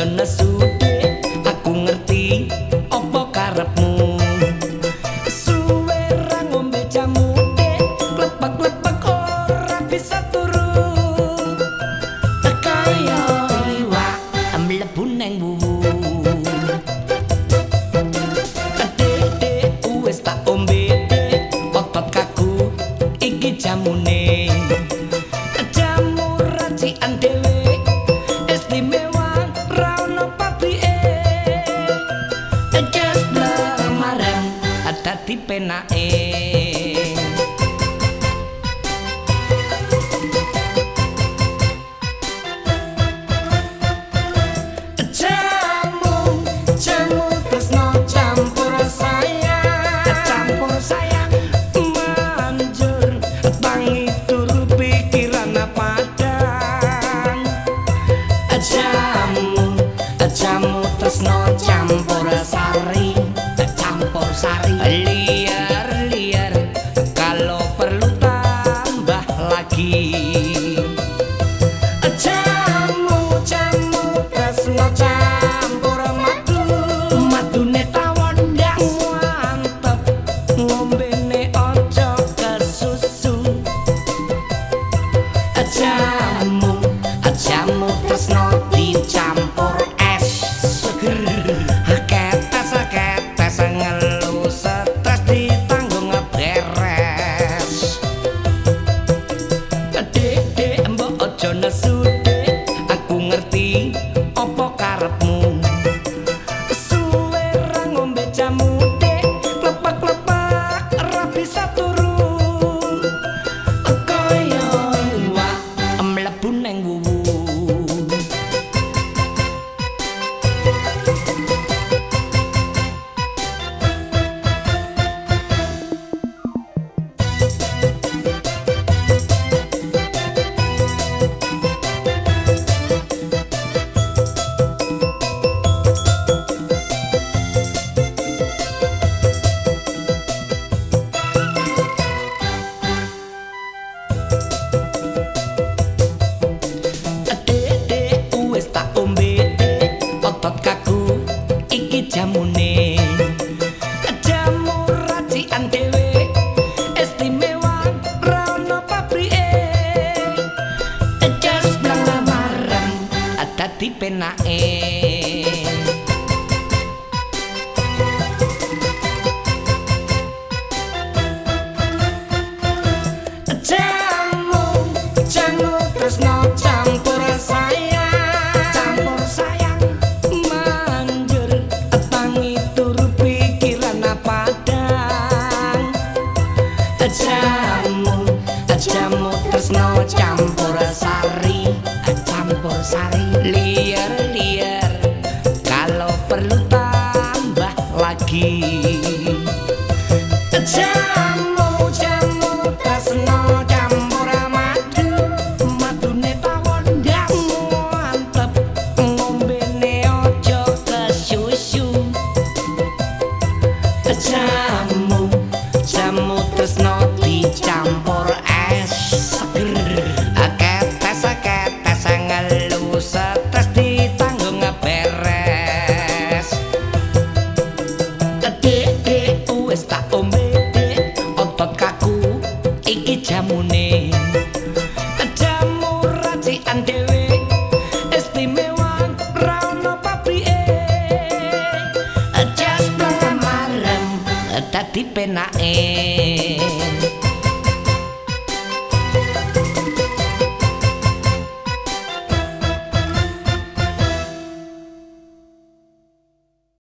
aja nesu aku ngerti apa karepmu. Suwe ra ngombe jamu klepek-klepek ora bisa turu kaya iwak mlebu nang wuwu. Dek-dek wis tak ombe otot kaku iki jamune pena eh. Tresno dicampur es. Seger ketes ketes ngelu stres ditanggung beres Dek-dek mbok aja nesu dadi penake jamu jamu tresno campur sayang. Campur sayang. Manjur tangi turu pikiran padang jamu jamu tresno campur sari sari liar liar kalau perlu tambah lagi. Jamu jamu tresno campur madu madune tawon ndas mantep ngombene aja kesusu. Jamu jamu tresno dicampur iki jamune jamu racikan dhewe istimewa ra ono pabrike. Jas marem dadi penake